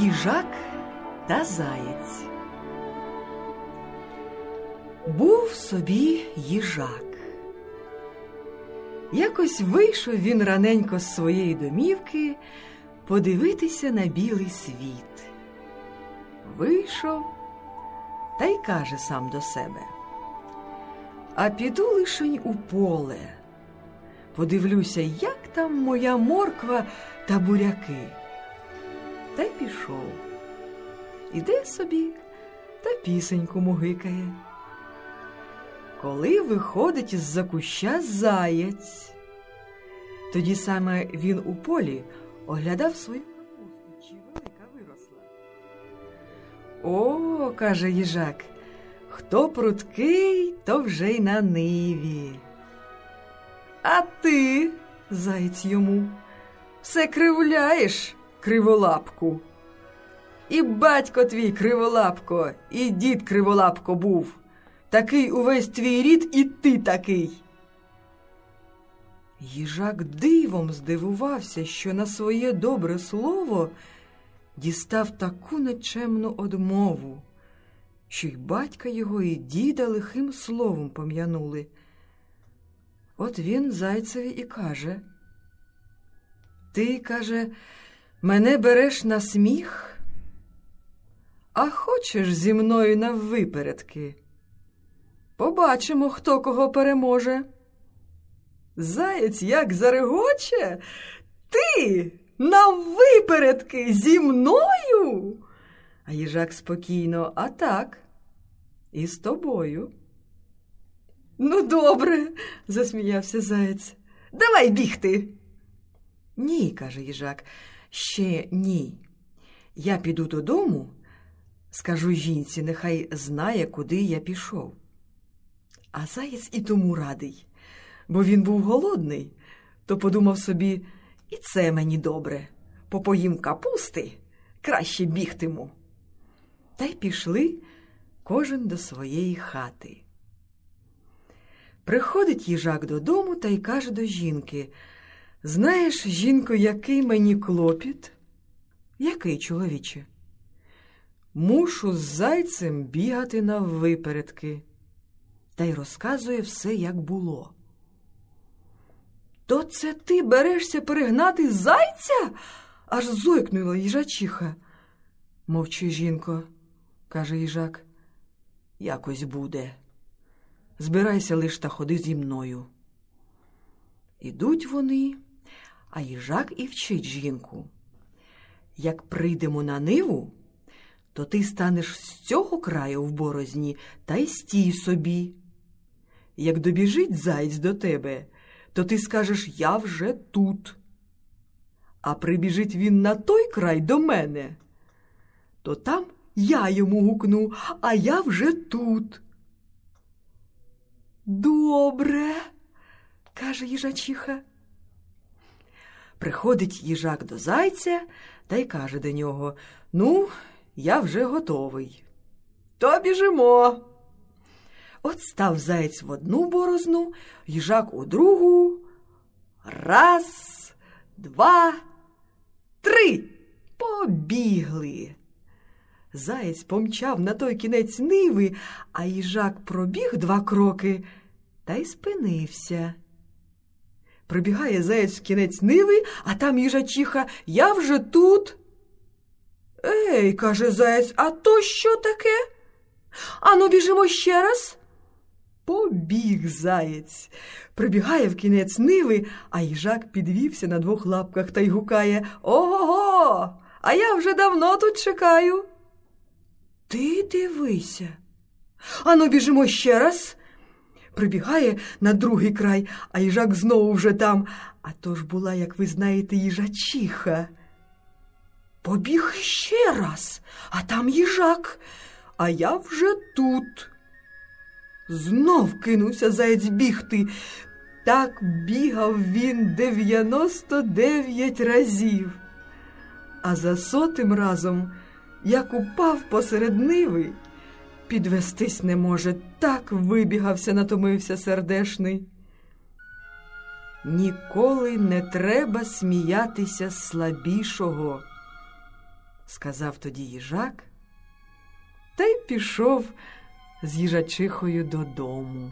Їжак та заєць. Був собі їжак. Якось вийшов він раненько з своєї домівки подивитися на білий світ. Вийшов та й каже сам до себе. А піду лишень у поле. Подивлюся, як там моя морква та буряки. Та й пішов. Іде собі та пісеньку мугикає. Коли виходить з-за куща заєць, тоді саме він у полі оглядав свою О, каже їжак, хто пруткий, то вже й на ниві. А ти, заєць йому, все кривляєш криволапку. І батько твій криволапко, і дід криволапко був. Такий увесь твій рід, і ти такий. Їжак дивом здивувався, що на своє добре слово дістав таку нечемну одмову, що й батька його, і діда лихим словом пом'янули. От він зайцеві і каже: Ти, каже, Мене береш на сміх, а хочеш зі мною на випередки? Побачимо, хто кого переможе. Заєць як зарегоче, ти на випередки зі мною. А їжак спокійно, а так, і з тобою. Ну, добре, засміявся заєць. Давай бігти. Ні, каже їжак. Ще ні. Я піду додому, скажу жінці, нехай знає, куди я пішов. А заєць і тому радий, бо він був голодний, то подумав собі, і це мені добре. Попоїм капусти, краще бігтиму. Та й пішли кожен до своєї хати. Приходить їжак додому та й каже до жінки Знаєш, жінко, який мені клопіт? Який, чоловіче? Мушу з зайцем бігати на випередки. Та й розказує все, як було. То це ти берешся перегнати зайця? аж зойкнула їжачиха. Мовчи, жінко, каже їжак. Якось буде. Збирайся лиш та ходи зі мною. Ідуть вони а їжак і вчить жінку. Як прийдемо на ниву, то ти станеш з цього краю в борозні та й стій собі. Як добіжить заєць до тебе, то ти скажеш Я вже тут. А прибіжить він на той край до мене, то там я йому гукну, а я вже тут. Добре, каже їжачиха. Приходить їжак до зайця та й каже до нього Ну, я вже готовий. То біжимо. От став заєць в одну борозну, їжак у другу. Раз, два, три. Побігли. Заєць помчав на той кінець ниви, а їжак пробіг два кроки та й спинився. Прибігає заєць в кінець ниви, а там їжачиха Я вже тут. Ей, каже заєць, а то що таке? Ану, біжимо ще раз. Побіг заєць. Прибігає в кінець ниви, а їжак підвівся на двох лапках та й гукає Ого, го а я вже давно тут чекаю. Ти дивися. Ану, біжимо ще раз прибігає на другий край, а їжак знову вже там. А то ж була, як ви знаєте, їжачиха. Побіг ще раз, а там їжак, а я вже тут. Знов кинувся заєць бігти. Так бігав він дев'яносто дев'ять разів. А за сотим разом як упав посеред ниви. Підвестись не може, так вибігався, натомився сердешний. Ніколи не треба сміятися слабішого, сказав тоді їжак, та й пішов з їжачихою додому.